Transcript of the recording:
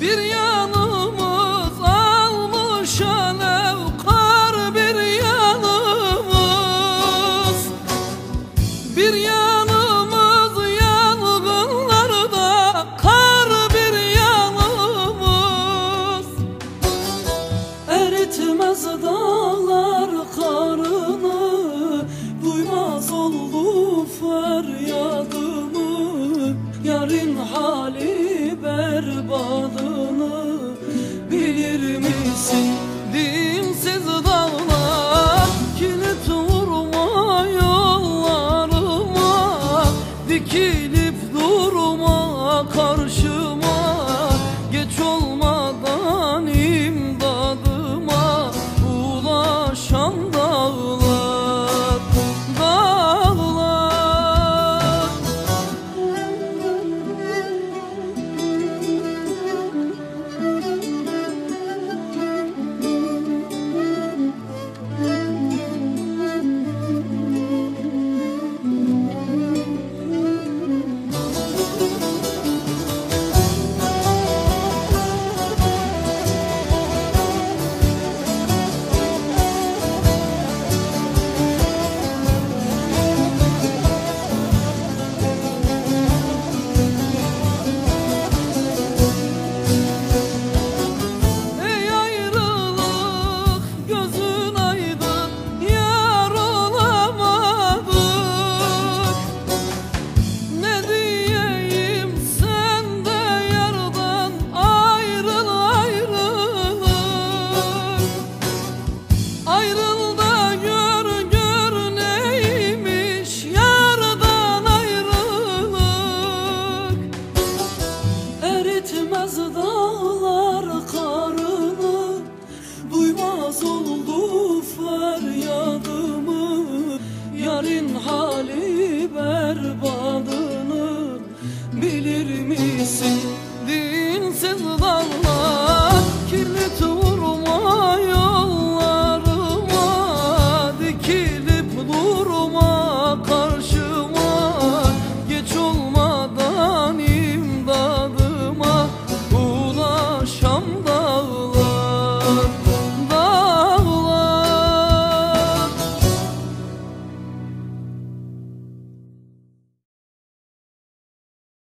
Bir yanımız almış alev kar bir yanımız. Bir yanımız yangınlarda kar bir yanımız. Eritmez dağlar karını duymaz oldu feryadımı. Yarın yaz oldu feryadımı Yarın hali berbadını Bilir misin dinsiz dallar Kirli vurma yollarıma Dikilip durma karşı